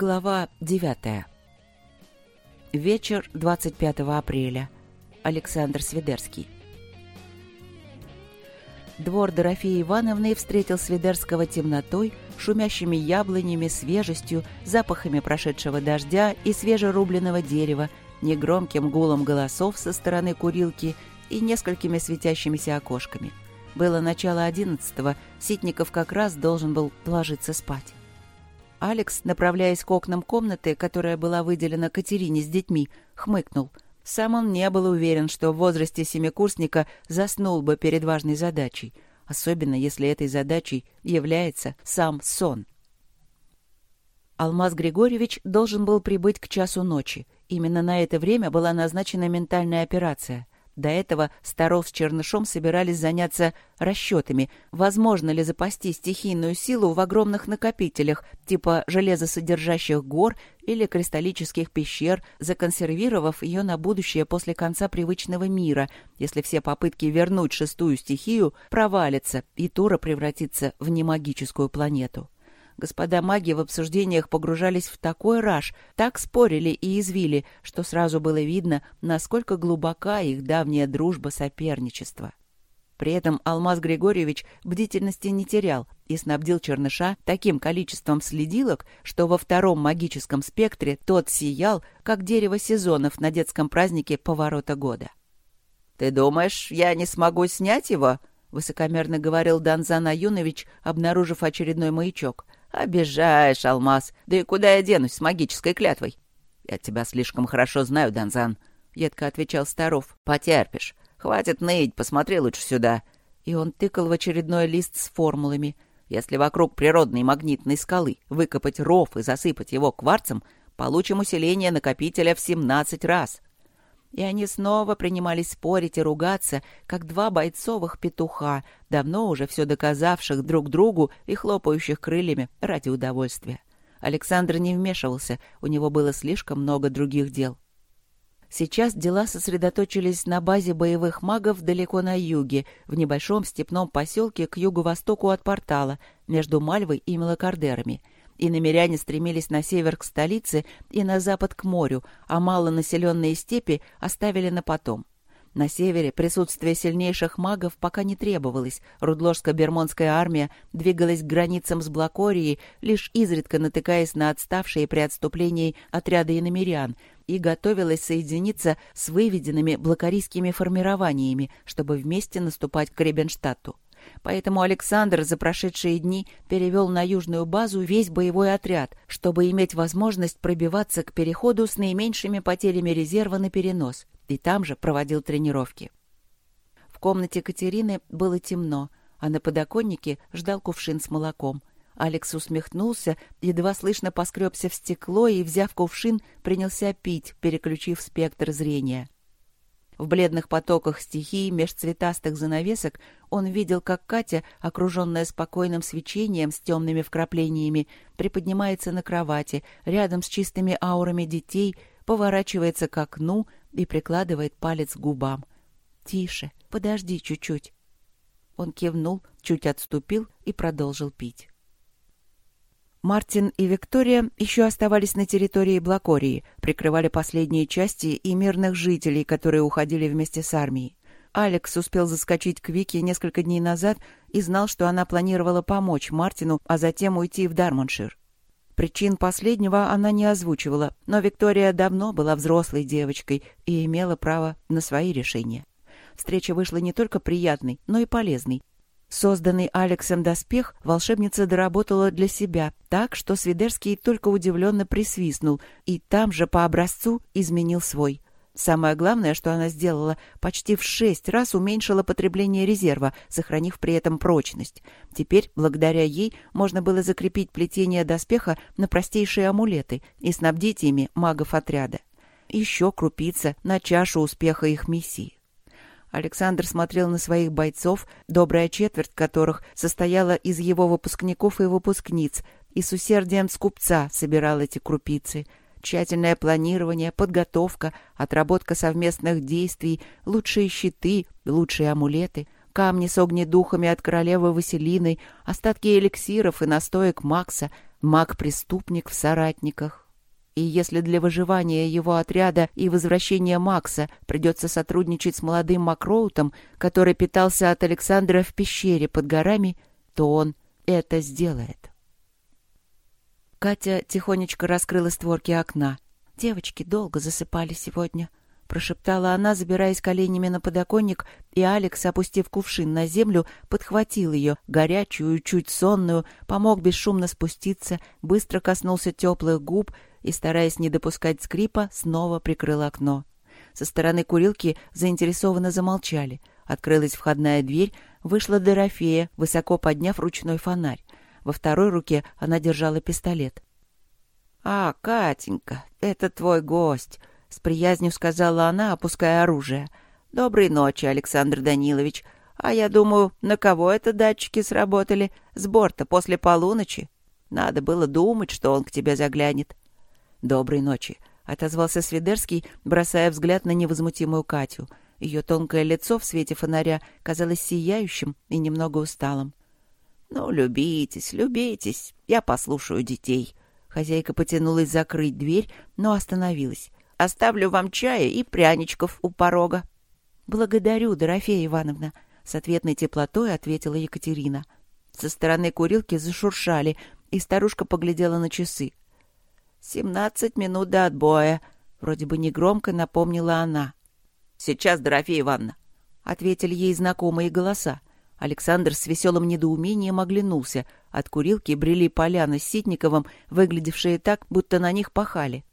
Глава 9. Вечер 25 апреля. Александр Свидерский. Двор Дорофеи Ивановны встретил Свидерского темнотой, шумящими яблонями, свежестью, запахами прошедшего дождя и свежерубленного дерева, негромким гулом голосов со стороны курилки и несколькими светящимися окошками. Было начало одиннадцатого, Ситников как раз должен был ложиться спать. Алекс, направляясь к окнам комнаты, которая была выделена Катерине с детьми, хмыкнул. Сам он не был уверен, что в возрасте семикурсника заснул бы перед важной задачей, особенно если этой задачей является сам сон. Алмаз Григорьевич должен был прибыть к часу ночи. Именно на это время была назначена ментальная операция — до этого Старов с Чернышом собирались заняться расчетами, возможно ли запасти стихийную силу в огромных накопителях, типа железосодержащих гор или кристаллических пещер, законсервировав ее на будущее после конца привычного мира, если все попытки вернуть шестую стихию провалятся и Тура превратится в немагическую планету. Господа маги в обсуждениях погружались в такой раж, так спорили и извили, что сразу было видно, насколько глубока их давняя дружба-соперничество. При этом Алмаз Григорьевич бдительности не терял и снабдил Черныша таким количеством следилок, что во втором магическом спектре тот сиял, как дерево сезонов на детском празднике поворота года. «Ты думаешь, я не смогу снять его?» — высокомерно говорил Данзан Аюнович, обнаружив очередной маячок — «Обижаешь, Алмаз. Да и куда я денусь с магической клятвой?» «Я тебя слишком хорошо знаю, Донзан», — едко отвечал Старов. «Потерпишь. Хватит ныть, посмотри лучше сюда». И он тыкал в очередной лист с формулами. «Если вокруг природной магнитной скалы выкопать ров и засыпать его кварцем, получим усиление накопителя в 17 раз». И они снова принимались спорить и ругаться, как два бойцовых петуха, давно уже все доказавших друг другу и хлопающих крыльями ради удовольствия. Александр не вмешивался, у него было слишком много других дел. Сейчас дела сосредоточились на базе боевых магов далеко на юге, в небольшом степном поселке к юго-востоку от портала, между Мальвой и Мелокардерами — и намеряне стремились на север к столице и на запад к морю, а малонаселенные степи оставили на потом. На севере присутствие сильнейших магов пока не требовалось. Рудложско-бермонская армия двигалась к границам с Блакорией, лишь изредка натыкаясь на отставшие при отступлении отряды иномерян, и готовилась соединиться с выведенными блокарийскими формированиями, чтобы вместе наступать к Ребенштадту. Поэтому Александр за прошедшие дни перевел на южную базу весь боевой отряд, чтобы иметь возможность пробиваться к переходу с наименьшими потерями резерва на перенос, и там же проводил тренировки. В комнате Катерины было темно, а на подоконнике ждал кувшин с молоком. Алекс усмехнулся, едва слышно поскребся в стекло и, взяв кувшин, принялся пить, переключив спектр зрения. В бледных потоках стихии меж цветастых занавесок он видел, как Катя, окруженная спокойным свечением с темными вкраплениями, приподнимается на кровати, рядом с чистыми аурами детей, поворачивается к окну и прикладывает палец к губам. «Тише, подожди чуть-чуть». Он кивнул, чуть отступил и продолжил пить. Мартин и Виктория еще оставались на территории Блакории, прикрывали последние части и мирных жителей, которые уходили вместе с армией. Алекс успел заскочить к Вике несколько дней назад и знал, что она планировала помочь Мартину, а затем уйти в Дармоншир. Причин последнего она не озвучивала, но Виктория давно была взрослой девочкой и имела право на свои решения. Встреча вышла не только приятной, но и полезной, Созданный Алексом доспех волшебница доработала для себя так, что Свидерский только удивленно присвистнул и там же по образцу изменил свой. Самое главное, что она сделала, почти в шесть раз уменьшила потребление резерва, сохранив при этом прочность. Теперь, благодаря ей, можно было закрепить плетение доспеха на простейшие амулеты и снабдить ими магов отряда. Еще крупица на чашу успеха их миссии. Александр смотрел на своих бойцов, добрая четверть которых состояла из его выпускников и выпускниц, и с усердием скупца собирал эти крупицы. Тщательное планирование, подготовка, отработка совместных действий, лучшие щиты, лучшие амулеты, камни с огнедухами от королевы Василины, остатки эликсиров и настоек Макса, маг-преступник в соратниках. И если для выживания его отряда и возвращения Макса придется сотрудничать с молодым Макроутом, который питался от Александра в пещере под горами, то он это сделает. Катя тихонечко раскрыла створки окна. Девочки долго засыпали сегодня прошептала она, забираясь коленями на подоконник, и Алекс, опустив кувшин на землю, подхватил ее, горячую, чуть сонную, помог бесшумно спуститься, быстро коснулся теплых губ и, стараясь не допускать скрипа, снова прикрыл окно. Со стороны курилки заинтересованно замолчали. Открылась входная дверь, вышла Дорофея, высоко подняв ручной фонарь. Во второй руке она держала пистолет. «А, Катенька, это твой гость!» — с приязнью сказала она, опуская оружие. «Доброй ночи, Александр Данилович. А я думаю, на кого это датчики сработали? С борта после полуночи? Надо было думать, что он к тебе заглянет». «Доброй ночи», — отозвался Свидерский, бросая взгляд на невозмутимую Катю. Ее тонкое лицо в свете фонаря казалось сияющим и немного усталым. «Ну, любитесь, любитесь, я послушаю детей». Хозяйка потянулась закрыть дверь, но остановилась. Оставлю вам чая и пряничков у порога. — Благодарю, Дорофея Ивановна, — с ответной теплотой ответила Екатерина. Со стороны курилки зашуршали, и старушка поглядела на часы. — Семнадцать минут до отбоя, — вроде бы негромко напомнила она. — Сейчас, Дорофея Ивановна, — ответили ей знакомые голоса. Александр с веселым недоумением оглянулся. От курилки брели поляны с Ситниковым, выглядевшие так, будто на них пахали.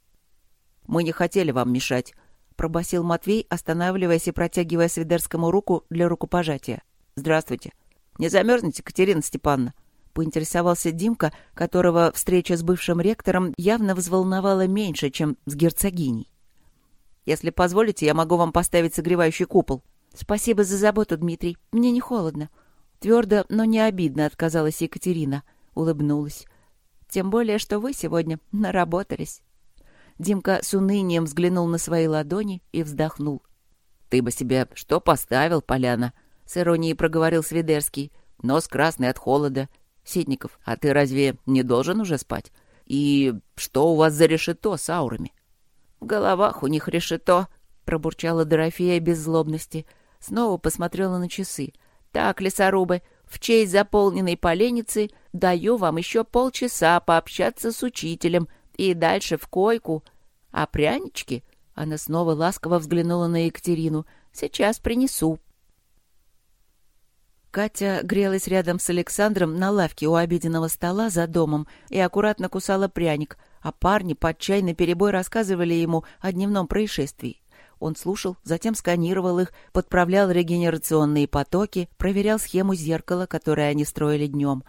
Мы не хотели вам мешать», — пробасил Матвей, останавливаясь и протягивая Свидерскому руку для рукопожатия. «Здравствуйте. Не замерзнете, Катерина Степановна?» — поинтересовался Димка, которого встреча с бывшим ректором явно взволновала меньше, чем с герцогиней. «Если позволите, я могу вам поставить согревающий купол». «Спасибо за заботу, Дмитрий. Мне не холодно». Твердо, но не обидно отказалась Екатерина. Улыбнулась. «Тем более, что вы сегодня наработались». Димка с унынием взглянул на свои ладони и вздохнул. «Ты бы себе что поставил, Поляна?» — с иронией проговорил Свидерский. «Нос красный от холода. Ситников, а ты разве не должен уже спать? И что у вас за решето с аурами?» «В головах у них решето», — пробурчала Дорофея без злобности. Снова посмотрела на часы. «Так, лесорубы, в честь заполненной поленницы даю вам еще полчаса пообщаться с учителем и дальше в койку. А прянички...» Она снова ласково взглянула на Екатерину. «Сейчас принесу». Катя грелась рядом с Александром на лавке у обеденного стола за домом и аккуратно кусала пряник, а парни под чай наперебой рассказывали ему о дневном происшествии. Он слушал, затем сканировал их, подправлял регенерационные потоки, проверял схему зеркала, которое они строили днем,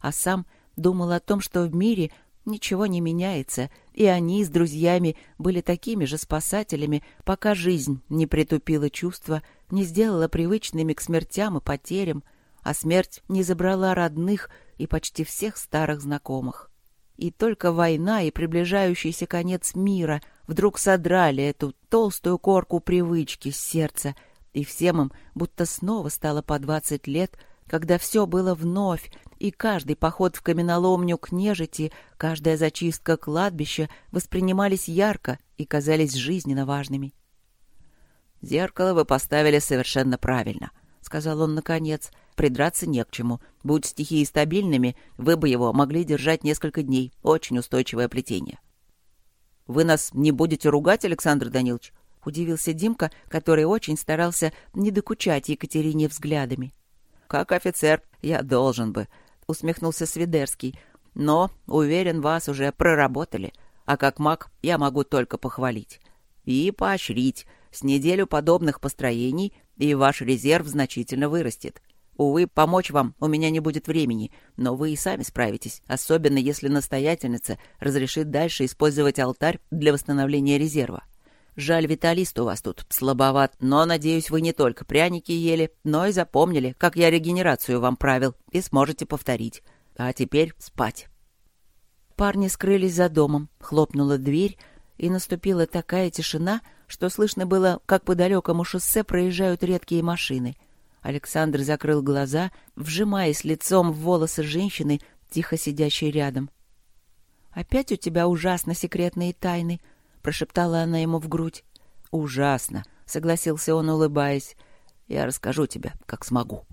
а сам думал о том, что в мире Ничего не меняется, и они с друзьями были такими же спасателями, пока жизнь не притупила чувства, не сделала привычными к смертям и потерям, а смерть не забрала родных и почти всех старых знакомых. И только война и приближающийся конец мира вдруг содрали эту толстую корку привычки с сердца, и всем им будто снова стало по двадцать лет, когда все было вновь, и каждый поход в каменоломню к нежити, каждая зачистка кладбища воспринимались ярко и казались жизненно важными. «Зеркало вы поставили совершенно правильно», — сказал он наконец. «Придраться не к чему. Будь стихии стабильными, вы бы его могли держать несколько дней. Очень устойчивое плетение». «Вы нас не будете ругать, Александр Данилович?» — удивился Димка, который очень старался не докучать Екатерине взглядами. «Как офицер я должен бы», — усмехнулся Свидерский. «Но, уверен, вас уже проработали, а как маг я могу только похвалить. И поощрить. С неделю подобных построений, и ваш резерв значительно вырастет. Увы, помочь вам у меня не будет времени, но вы и сами справитесь, особенно если настоятельница разрешит дальше использовать алтарь для восстановления резерва. Жаль, виталист у вас тут слабоват, но, надеюсь, вы не только пряники ели, но и запомнили, как я регенерацию вам правил, и сможете повторить. А теперь спать». Парни скрылись за домом, хлопнула дверь, и наступила такая тишина, что слышно было, как по далекому шоссе проезжают редкие машины. Александр закрыл глаза, вжимаясь лицом в волосы женщины, тихо сидящей рядом. «Опять у тебя ужасно секретные тайны», — прошептала она ему в грудь. «Ужасно», — согласился он, улыбаясь. «Я расскажу тебе, как смогу».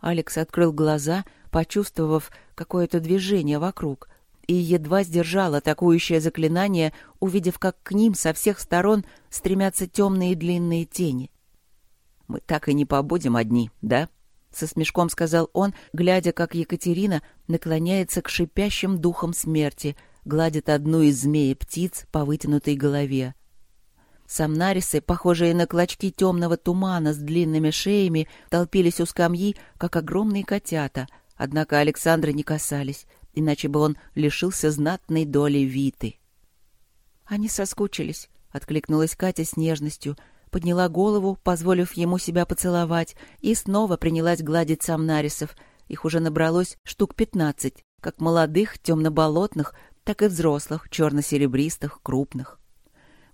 Алекс открыл глаза, почувствовав какое-то движение вокруг, и едва сдержал атакующее заклинание, увидев, как к ним со всех сторон стремятся темные длинные тени. «Мы так и не побудем одни, да?» — со смешком сказал он, глядя, как Екатерина наклоняется к шипящим духам смерти, гладит одну из змеи птиц по вытянутой голове. Самнарисы, похожие на клочки темного тумана с длинными шеями, толпились у скамьи, как огромные котята, однако Александра не касались, иначе бы он лишился знатной доли Виты. «Они соскучились», — откликнулась Катя с нежностью, подняла голову, позволив ему себя поцеловать, и снова принялась гладить самнарисов. Их уже набралось штук пятнадцать, как молодых, темно-болотных, так и взрослых, черно-серебристых, крупных.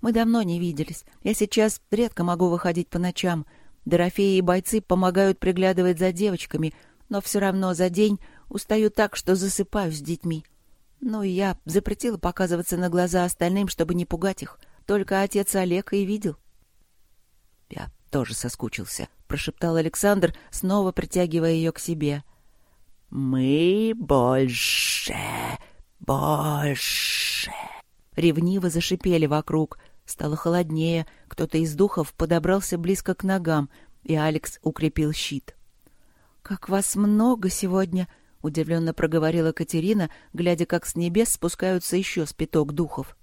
Мы давно не виделись. Я сейчас редко могу выходить по ночам. Дорофеи и бойцы помогают приглядывать за девочками, но все равно за день устаю так, что засыпаю с детьми. Ну, и я запретила показываться на глаза остальным, чтобы не пугать их. Только отец Олег и видел. Я тоже соскучился, — прошептал Александр, снова притягивая ее к себе. «Мы больше, больше!» Ревниво зашипели вокруг — Стало холоднее, кто-то из духов подобрался близко к ногам, и Алекс укрепил щит. «Как вас много сегодня!» — удивленно проговорила Катерина, глядя, как с небес спускаются еще спиток духов.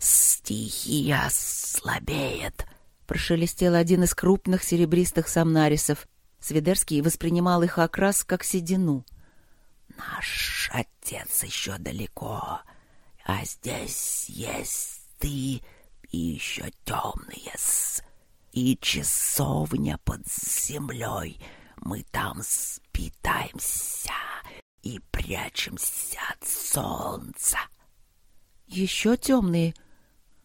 «Стихия слабеет!» — прошелестел один из крупных серебристых самнарисов. Свидерский воспринимал их окрас как седину. «Наш отец еще далеко, а здесь есть ты и еще темные с и часовня под землей. Мы там спитаемся и прячемся от солнца. Еще темные?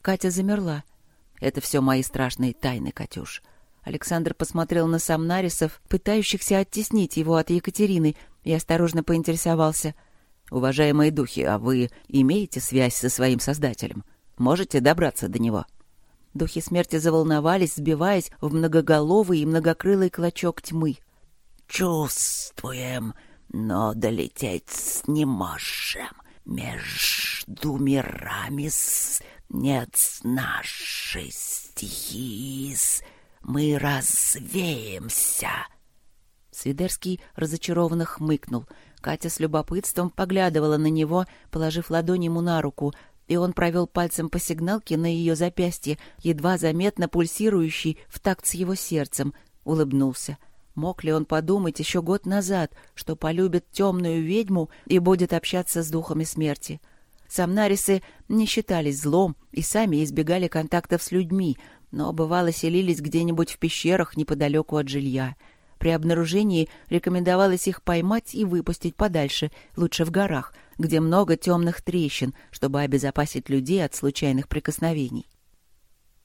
Катя замерла. Это все мои страшные тайны, Катюш. Александр посмотрел на Самнарисов, пытающихся оттеснить его от Екатерины, и осторожно поинтересовался. «Уважаемые духи, а вы имеете связь со своим создателем?» Можете добраться до него?» Духи смерти заволновались, сбиваясь в многоголовый и многокрылый клочок тьмы. «Чувствуем, но долететь не можем. Между мирами нет нашей стихии. Мы развеемся». Свидерский разочарованно хмыкнул. Катя с любопытством поглядывала на него, положив ладонь ему на руку, и он провел пальцем по сигналке на ее запястье, едва заметно пульсирующий в такт с его сердцем, улыбнулся. Мог ли он подумать еще год назад, что полюбит темную ведьму и будет общаться с духами смерти? Самнарисы не считались злом и сами избегали контактов с людьми, но бывало селились где-нибудь в пещерах неподалеку от жилья. При обнаружении рекомендовалось их поймать и выпустить подальше, лучше в горах, где много темных трещин, чтобы обезопасить людей от случайных прикосновений.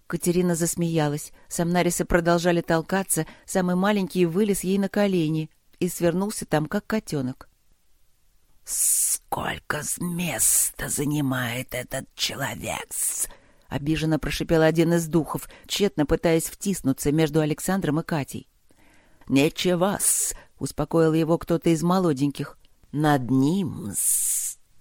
Катерина засмеялась. Самнарисы продолжали толкаться, самый маленький вылез ей на колени и свернулся там, как котенок. «Сколько места занимает этот человек!» — обиженно прошипел один из духов, тщетно пытаясь втиснуться между Александром и Катей. «Ничего-с!» — успокоил его кто-то из молоденьких. «Над ним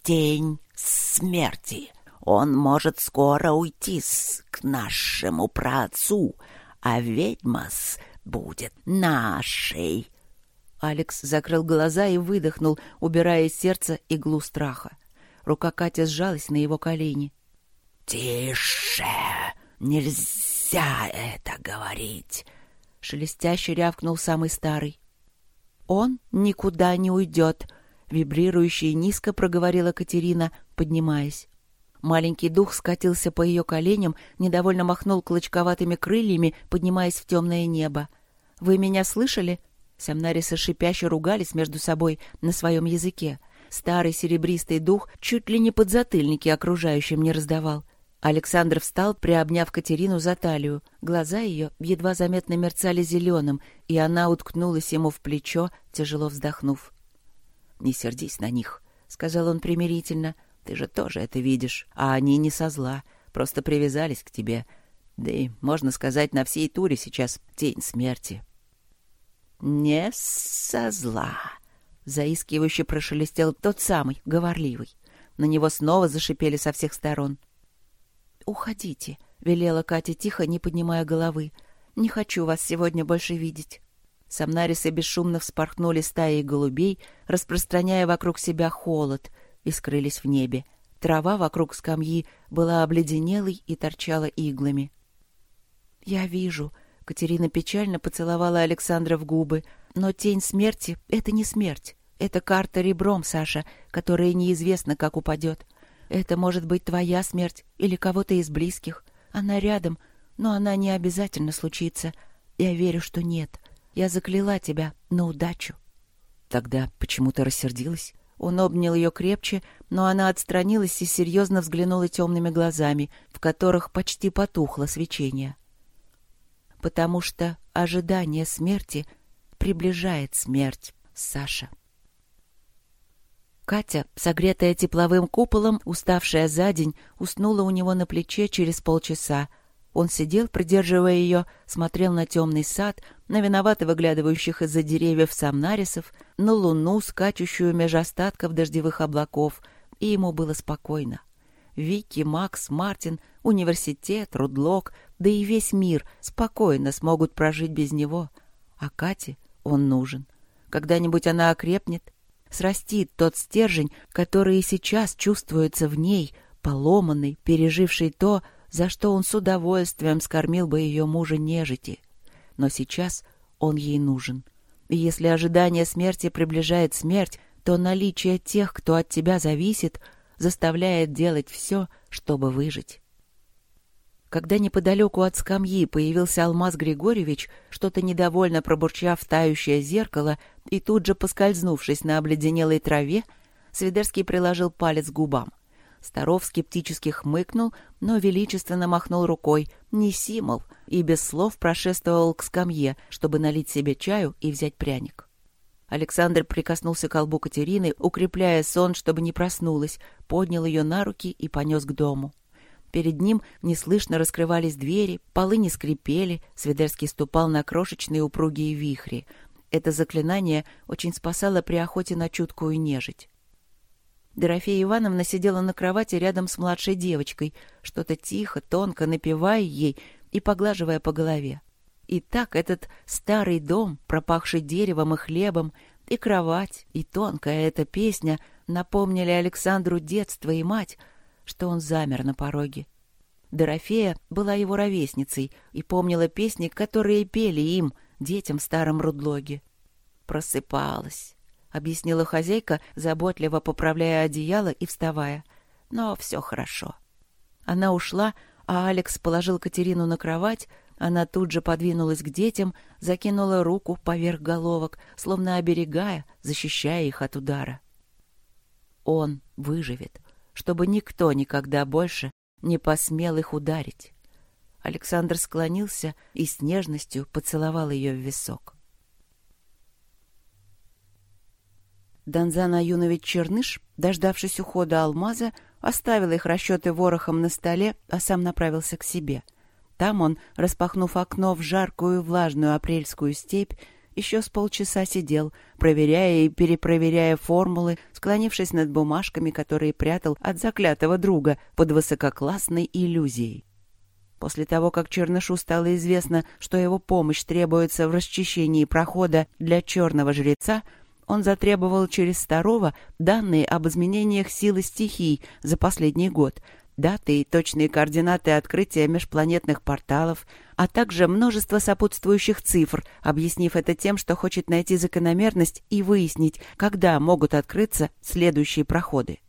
тень смерти. Он может скоро уйти к нашему праотцу, а ведьма будет нашей». Алекс закрыл глаза и выдохнул, убирая из сердца иглу страха. Рука Кати сжалась на его колени. «Тише! Нельзя это говорить!» Шелестяще рявкнул самый старый. «Он никуда не уйдет!» Вибрирующе и низко проговорила Катерина, поднимаясь. Маленький дух скатился по ее коленям, недовольно махнул клочковатыми крыльями, поднимаясь в темное небо. «Вы меня слышали?» Самнарисы шипяще ругались между собой на своем языке. Старый серебристый дух чуть ли не подзатыльники окружающим не раздавал. Александр встал, приобняв Катерину за талию. Глаза ее едва заметно мерцали зеленым, и она уткнулась ему в плечо, тяжело вздохнув. «Не сердись на них», — сказал он примирительно. Ты же тоже это видишь, а они не со зла, просто привязались к тебе. Да и, можно сказать, на всей туре сейчас тень смерти. «Не со зла», — заискивающе прошелестел тот самый, говорливый. На него снова зашипели со всех сторон. «Уходите», — велела Катя тихо, не поднимая головы. «Не хочу вас сегодня больше видеть». Самнарисы бесшумно вспорхнули стаей голубей, распространяя вокруг себя холод, и скрылись в небе. Трава вокруг скамьи была обледенелой и торчала иглами. «Я вижу», — Катерина печально поцеловала Александра в губы, «но тень смерти — это не смерть. Это карта ребром, Саша, которая неизвестно, как упадет. Это может быть твоя смерть или кого-то из близких. Она рядом, но она не обязательно случится. Я верю, что нет. Я закляла тебя на удачу. Тогда почему ты рассердилась? Он обнял ее крепче, но она отстранилась и серьезно взглянула темными глазами, в которых почти потухло свечение. Потому что ожидание смерти приближает смерть, Саша. Катя, согретая тепловым куполом, уставшая за день, уснула у него на плече через полчаса, он сидел, придерживая ее, смотрел на темный сад, на виновато выглядывающих из-за деревьев самнарисов, на луну, скачущую меж остатков дождевых облаков, и ему было спокойно. Вики, Макс, Мартин, университет, Рудлок, да и весь мир спокойно смогут прожить без него. А Кате он нужен. Когда-нибудь она окрепнет, срастит тот стержень, который и сейчас чувствуется в ней, поломанный, переживший то, за что он с удовольствием скормил бы ее мужа нежити. Но сейчас он ей нужен. И если ожидание смерти приближает смерть, то наличие тех, кто от тебя зависит, заставляет делать все, чтобы выжить. Когда неподалеку от скамьи появился Алмаз Григорьевич, что-то недовольно пробурчав тающее зеркало и тут же поскользнувшись на обледенелой траве, Свидерский приложил палец к губам. Старов скептически хмыкнул, но величественно махнул рукой «Неси, мол», и без слов прошествовал к скамье, чтобы налить себе чаю и взять пряник. Александр прикоснулся к колбу Катерины, укрепляя сон, чтобы не проснулась, поднял ее на руки и понес к дому. Перед ним неслышно раскрывались двери, полы не скрипели, Свидерский ступал на крошечные упругие вихри. Это заклинание очень спасало при охоте на чуткую нежить. Дорофея Ивановна сидела на кровати рядом с младшей девочкой, что-то тихо, тонко напевая ей и поглаживая по голове. И так этот старый дом, пропахший деревом и хлебом, и кровать, и тонкая эта песня напомнили Александру детство и мать, что он замер на пороге. Дорофея была его ровесницей и помнила песни, которые пели им, детям в старом Рудлоге. Просыпалась, — объяснила хозяйка, заботливо поправляя одеяло и вставая. «Но все хорошо». Она ушла, а Алекс положил Катерину на кровать, она тут же подвинулась к детям, закинула руку поверх головок, словно оберегая, защищая их от удара. Он выживет, чтобы никто никогда больше не посмел их ударить. Александр склонился и с нежностью поцеловал ее в висок. Донзан Аюнович Черныш, дождавшись ухода алмаза, оставил их расчеты ворохом на столе, а сам направился к себе. Там он, распахнув окно в жаркую влажную апрельскую степь, еще с полчаса сидел, проверяя и перепроверяя формулы, склонившись над бумажками, которые прятал от заклятого друга под высококлассной иллюзией. После того, как Чернышу стало известно, что его помощь требуется в расчищении прохода для черного жреца, он затребовал через Старова данные об изменениях силы стихий за последний год, даты и точные координаты открытия межпланетных порталов, а также множество сопутствующих цифр, объяснив это тем, что хочет найти закономерность и выяснить, когда могут открыться следующие проходы.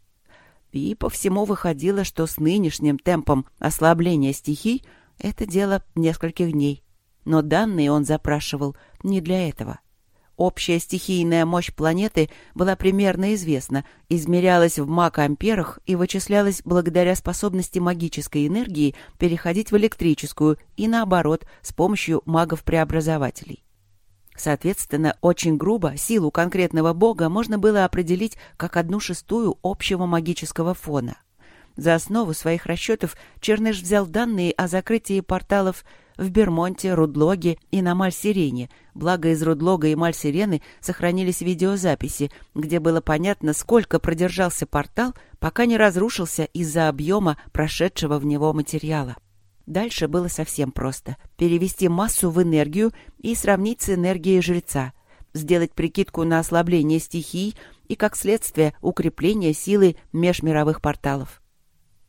И по всему выходило, что с нынешним темпом ослабления стихий это дело нескольких дней. Но данные он запрашивал не для этого. Общая стихийная мощь планеты была примерно известна, измерялась в маг-амперах и вычислялась благодаря способности магической энергии переходить в электрическую и наоборот с помощью магов-преобразователей. Соответственно, очень грубо силу конкретного бога можно было определить как одну шестую общего магического фона. За основу своих расчетов Черныш взял данные о закрытии порталов в Бермонте, Рудлоге и на Мальсирене, благо из Рудлога и Мальсирены сохранились видеозаписи, где было понятно, сколько продержался портал, пока не разрушился из-за объема прошедшего в него материала. Дальше было совсем просто. Перевести массу в энергию и сравнить с энергией жреца. Сделать прикидку на ослабление стихий и, как следствие, укрепление силы межмировых порталов.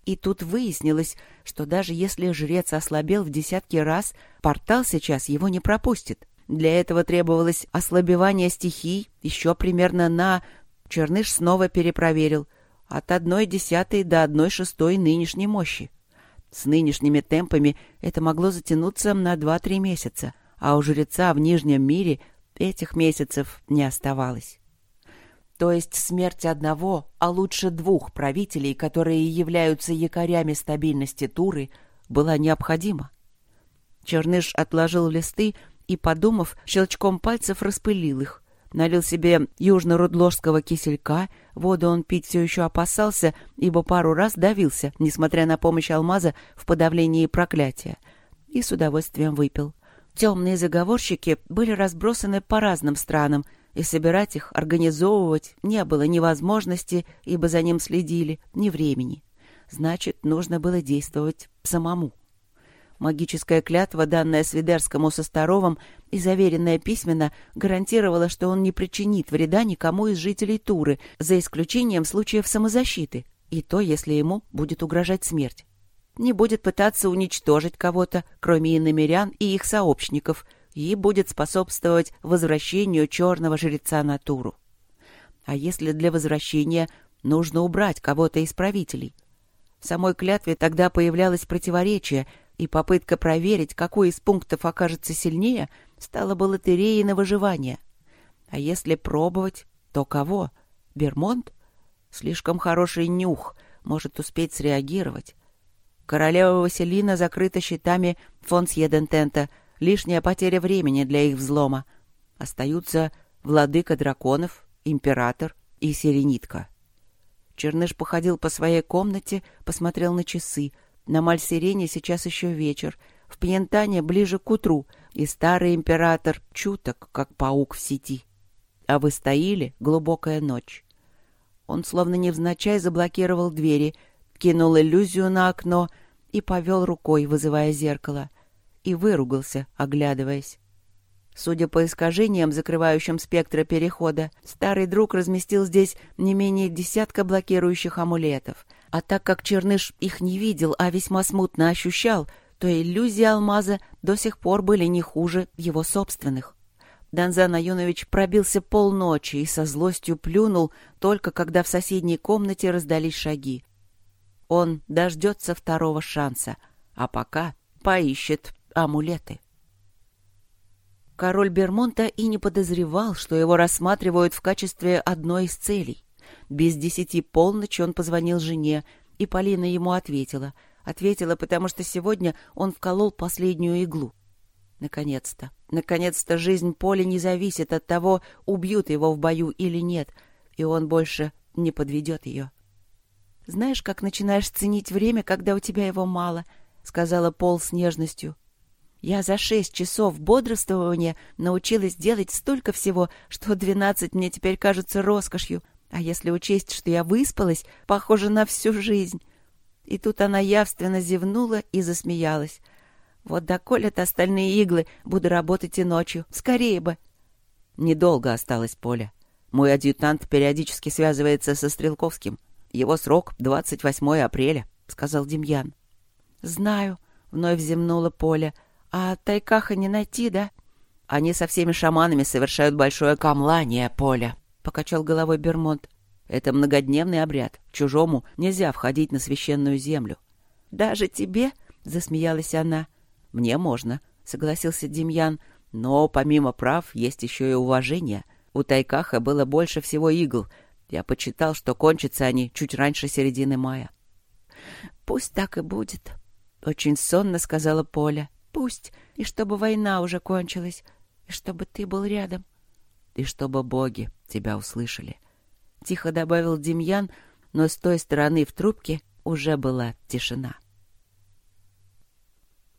И тут выяснилось, что даже если жрец ослабел в десятки раз, портал сейчас его не пропустит. Для этого требовалось ослабевание стихий еще примерно на... Черныш снова перепроверил. От одной десятой до одной шестой нынешней мощи. С нынешними темпами это могло затянуться на два-три месяца, а у жреца в Нижнем мире этих месяцев не оставалось. То есть смерть одного, а лучше двух правителей, которые являются якорями стабильности Туры, была необходима. Черныш отложил листы и, подумав, щелчком пальцев распылил их. Налил себе южно-рудложского киселька, воду он пить все еще опасался, ибо пару раз давился, несмотря на помощь алмаза в подавлении проклятия, и с удовольствием выпил. Темные заговорщики были разбросаны по разным странам — и собирать их, организовывать не было ни возможности, ибо за ним следили, ни времени. Значит, нужно было действовать самому. Магическая клятва, данная Свидерскому со Старовым и заверенная письменно, гарантировала, что он не причинит вреда никому из жителей Туры, за исключением случаев самозащиты, и то, если ему будет угрожать смерть. Не будет пытаться уничтожить кого-то, кроме иномерян и их сообщников – и будет способствовать возвращению черного жреца на Туру. А если для возвращения нужно убрать кого-то из правителей? В самой клятве тогда появлялось противоречие, и попытка проверить, какой из пунктов окажется сильнее, стала бы лотереей на выживание. А если пробовать, то кого? Бермонт? Слишком хороший нюх, может успеть среагировать. Королева Василина закрыта щитами фон Сьедентента — лишняя потеря времени для их взлома. Остаются владыка драконов, император и сиренитка. Черныш походил по своей комнате, посмотрел на часы. На Мальсирене сейчас еще вечер, в Пьентане ближе к утру, и старый император чуток, как паук в сети. А в Истаиле глубокая ночь. Он словно невзначай заблокировал двери, кинул иллюзию на окно и повел рукой, вызывая зеркало — и выругался, оглядываясь. Судя по искажениям, закрывающим спектра перехода, старый друг разместил здесь не менее десятка блокирующих амулетов. А так как Черныш их не видел, а весьма смутно ощущал, то иллюзии алмаза до сих пор были не хуже его собственных. Данзан Аюнович пробился полночи и со злостью плюнул, только когда в соседней комнате раздались шаги. Он дождется второго шанса, а пока поищет амулеты. Король Бермонта и не подозревал, что его рассматривают в качестве одной из целей. Без десяти полночи он позвонил жене, и Полина ему ответила. Ответила, потому что сегодня он вколол последнюю иглу. Наконец-то, наконец-то жизнь Поли не зависит от того, убьют его в бою или нет, и он больше не подведет ее. «Знаешь, как начинаешь ценить время, когда у тебя его мало?» — сказала Пол с нежностью. Я за шесть часов бодрствования научилась делать столько всего, что двенадцать мне теперь кажется роскошью. А если учесть, что я выспалась, похоже на всю жизнь. И тут она явственно зевнула и засмеялась. Вот доколят остальные иглы, буду работать и ночью. Скорее бы. Недолго осталось Поля. Мой адъютант периодически связывается со Стрелковским. Его срок — 28 апреля, — сказал Демьян. — Знаю, — вновь земнула Поля, — а Тайкаха не найти, да? Они со всеми шаманами совершают большое камлание поля, покачал головой Бермонт. Это многодневный обряд. Чужому нельзя входить на священную землю. Даже тебе? засмеялась она. Мне можно, согласился Демьян. Но помимо прав есть еще и уважение. У Тайкаха было больше всего игл. Я почитал, что кончатся они чуть раньше середины мая. Пусть так и будет, очень сонно сказала Поля. Пусть, и чтобы война уже кончилась. И чтобы ты был рядом. И чтобы боги тебя услышали. Тихо добавил Демьян, но с той стороны в трубке уже была тишина.